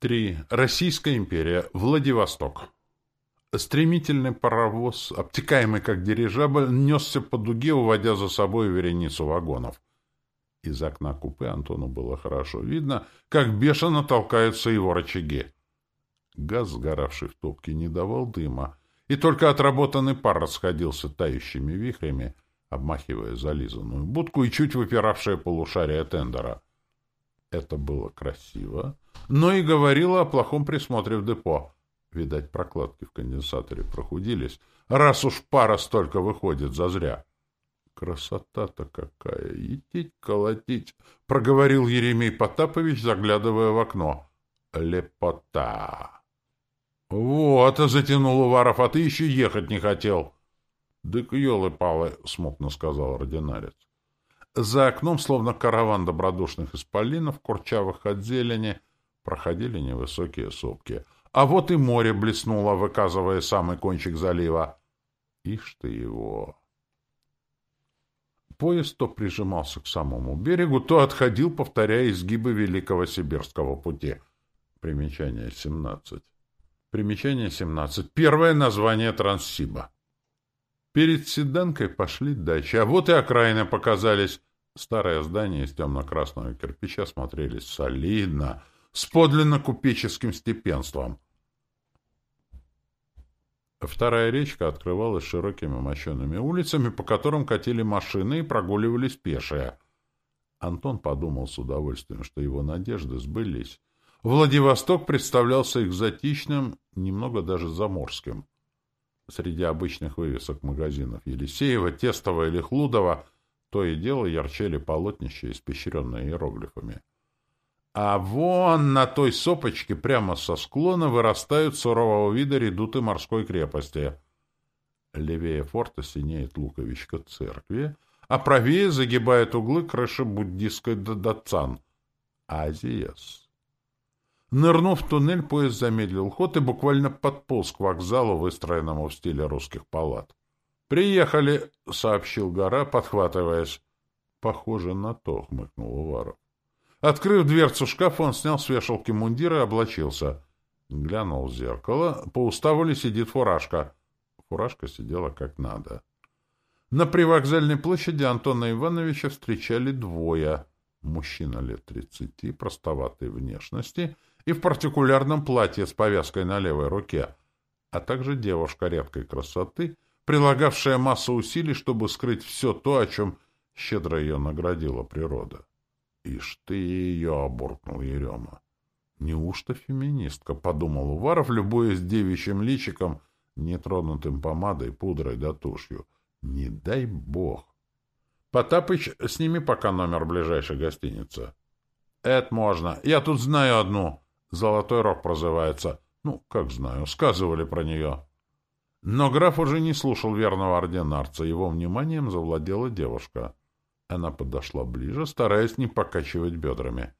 3. Российская империя. Владивосток. Стремительный паровоз, обтекаемый как дирижабль, несся по дуге, уводя за собой вереницу вагонов. Из окна купе Антону было хорошо видно, как бешено толкаются его рычаги. Газ, сгоравший в топке, не давал дыма, и только отработанный пар расходился тающими вихрями, обмахивая зализанную будку и чуть выпиравшее полушарие тендера. Это было красиво, но и говорила о плохом присмотре в депо. Видать, прокладки в конденсаторе прохудились, раз уж пара столько выходит зазря. Красота-то какая! Идти колотить! — проговорил Еремей Потапович, заглядывая в окно. Лепота! Вот, — затянул Уваров, — а ты еще ехать не хотел. — Дык елы-палы, — смутно сказал ординарец. За окном, словно караван добродушных исполинов, курчавых от зелени, проходили невысокие сопки. А вот и море блеснуло, выказывая самый кончик залива. Ишь ты его! Поезд то прижимался к самому берегу, то отходил, повторяя изгибы Великого Сибирского пути. Примечание 17. Примечание 17. Первое название Транссиба. Перед Седанкой пошли дачи, а вот и окраины показались. Старое здание из темно-красного кирпича смотрелись солидно, с подлинно купеческим степенством. Вторая речка открывалась широкими мощенными улицами, по которым катили машины и прогуливались пешие. Антон подумал с удовольствием, что его надежды сбылись. Владивосток представлялся экзотичным, немного даже заморским. Среди обычных вывесок магазинов Елисеева, Тестова или Хлудова то и дело ярчели полотнища, испещренные иероглифами. А вон на той сопочке прямо со склона вырастают сурового вида редуты морской крепости. Левее форта синеет луковичка церкви, а правее загибает углы крыши буддистской Дадацан. Азиес. Нырнув в туннель, поезд замедлил ход и буквально подполз к вокзалу, выстроенному в стиле русских палат. «Приехали», — сообщил гора, подхватываясь. «Похоже на то», — хмыкнул Уваров. Открыв дверцу шкафа, он снял с вешалки мундир и облачился. Глянул в зеркало. По уставу сидит фуражка? Фуражка сидела как надо. На привокзальной площади Антона Ивановича встречали двое. Мужчина лет тридцати, простоватой внешности и в партикулярном платье с повязкой на левой руке, а также девушка редкой красоты, прилагавшая массу усилий, чтобы скрыть все то, о чем щедро ее наградила природа. «Ишь ты ее!» — буркнул Ерема. «Неужто феминистка?» — подумал Уваров, любуясь девичьим личиком, нетронутым помадой, пудрой да тушью. «Не дай бог!» «Потапыч, сними пока номер ближайшей гостиницы». «Это можно. Я тут знаю одну. Золотой рог прозывается. Ну, как знаю, сказывали про нее». Но граф уже не слушал верного ординарца. Его вниманием завладела девушка. Она подошла ближе, стараясь не покачивать бедрами.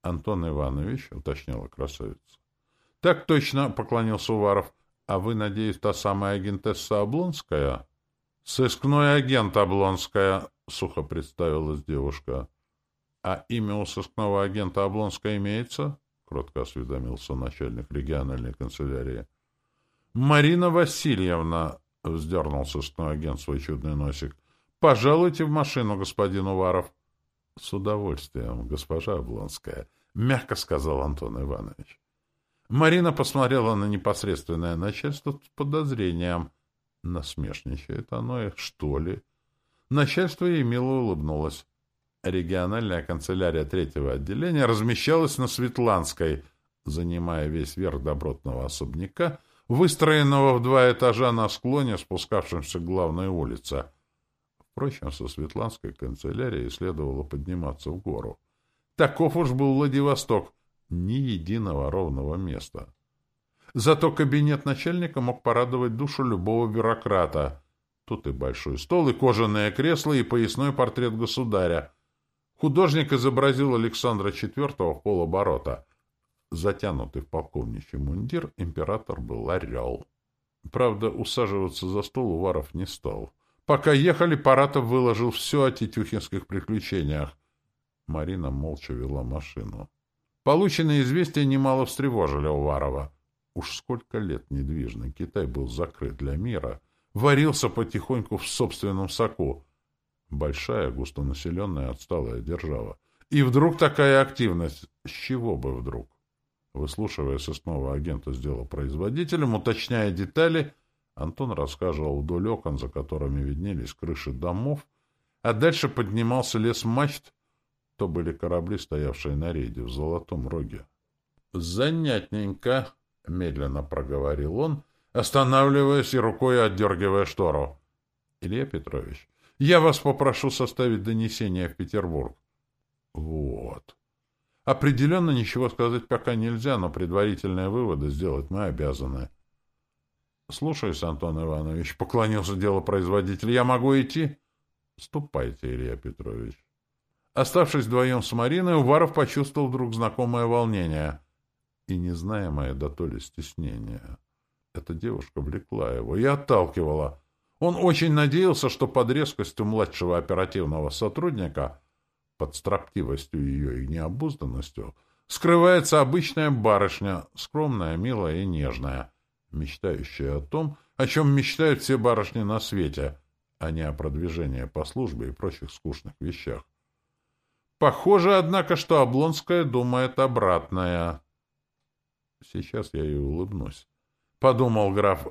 — Антон Иванович, — уточнила красавица. — Так точно, — поклонился Уваров. — А вы, надеюсь, та самая агентесса Облонская? — Сыскной агент Облонская, — сухо представилась девушка. — А имя у сыскного агента Облонская имеется? — кротко осведомился начальник региональной канцелярии. — Марина Васильевна, — вздернул сыскной агент свой чудный носик, — Пожалуйте в машину, господин Уваров. — С удовольствием, госпожа Облонская, — мягко сказал Антон Иванович. Марина посмотрела на непосредственное начальство с подозрением. Насмешничает оно их, что ли? Начальство ей мило улыбнулось. Региональная канцелярия третьего отделения размещалась на Светланской, занимая весь верх добротного особняка, выстроенного в два этажа на склоне, спускавшемся к главной улице — Впрочем, со Светланской канцелярией следовало подниматься в гору. Таков уж был Владивосток, ни единого ровного места. Зато кабинет начальника мог порадовать душу любого бюрократа. Тут и большой стол, и кожаное кресло, и поясной портрет государя. Художник изобразил Александра IV в полоборота. Затянутый в полковничий мундир, император был орел. Правда, усаживаться за стол Уваров не стал. Пока ехали, Паратов выложил все о тетюхинских приключениях. Марина молча вела машину. Полученные известия немало встревожили Уварова. Уж сколько лет недвижный Китай был закрыт для мира, варился потихоньку в собственном соку. Большая, густонаселенная, отсталая держава. И вдруг такая активность. С чего бы вдруг? Выслушивая сосного агента с делопроизводителем, уточняя детали, Антон рассказывал вдоль окон, за которыми виднелись крыши домов, а дальше поднимался лес мачт, то были корабли, стоявшие на рейде в Золотом Роге. «Занятненько», — медленно проговорил он, останавливаясь и рукой отдергивая штору. «Илья Петрович, я вас попрошу составить донесение в Петербург». «Вот». Определенно ничего сказать пока нельзя, но предварительные выводы сделать мы обязаны. — Слушаюсь, Антон Иванович, — поклонился делопроизводитель. — Я могу идти? — Ступайте, Илья Петрович. Оставшись вдвоем с Мариной, Уваров почувствовал вдруг знакомое волнение и незнаемое до то ли стеснение. Эта девушка влекла его и отталкивала. Он очень надеялся, что под резкостью младшего оперативного сотрудника под строптивостью ее и необузданностью скрывается обычная барышня, скромная, милая и нежная, мечтающая о том, о чем мечтают все барышни на свете, а не о продвижении по службе и прочих скучных вещах. Похоже, однако, что Облонская думает обратное. Сейчас я ей улыбнусь. Подумал граф.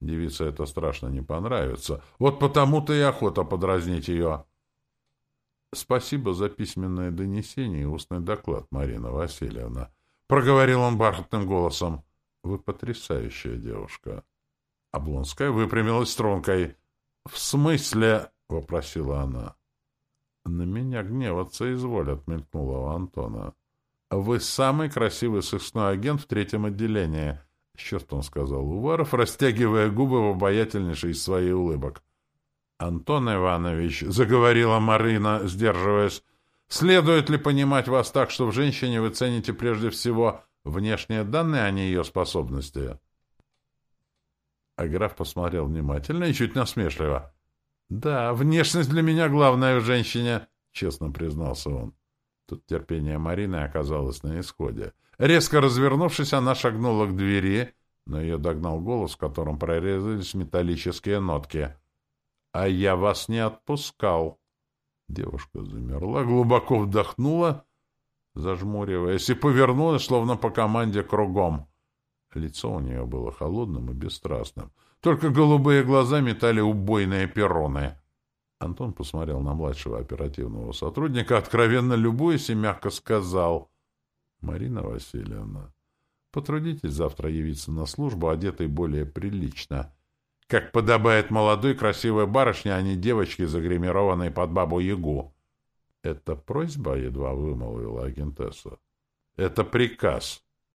Девица это страшно не понравится. Вот потому-то и охота подразнить ее. Спасибо за письменное донесение и устный доклад, Марина Васильевна. Проговорил он бархатным голосом. Вы потрясающая девушка. Облонская выпрямилась стрункой. В смысле? вопросила она. На меня гневаться изволят, мелькнула у Антона. Вы самый красивый сыскной агент в третьем отделении, — с чувством сказал Уваров, растягивая губы в обаятельнейшей из своих улыбок. Антон Иванович, — заговорила Марина, сдерживаясь, — следует ли понимать вас так, что в женщине вы цените прежде всего внешние данные, а не ее способности? А граф посмотрел внимательно и чуть насмешливо. — Да, внешность для меня главная в женщине, — честно признался он. Тут терпение Марины оказалось на исходе. Резко развернувшись, она шагнула к двери, но ее догнал голос, в котором прорезались металлические нотки — а я вас не отпускал. Девушка замерла, глубоко вдохнула, зажмуриваясь, и повернулась, словно по команде, кругом. Лицо у нее было холодным и бесстрастным. Только голубые глаза метали убойные перроны. Антон посмотрел на младшего оперативного сотрудника, откровенно любуясь и мягко сказал. — Марина Васильевна, потрудитесь завтра явиться на службу, одетой более прилично. — как подобает молодой красивой барышне, а не девочке, загримированной под бабу-ягу. — Это просьба, — едва вымолвила агентесса. — Это приказ.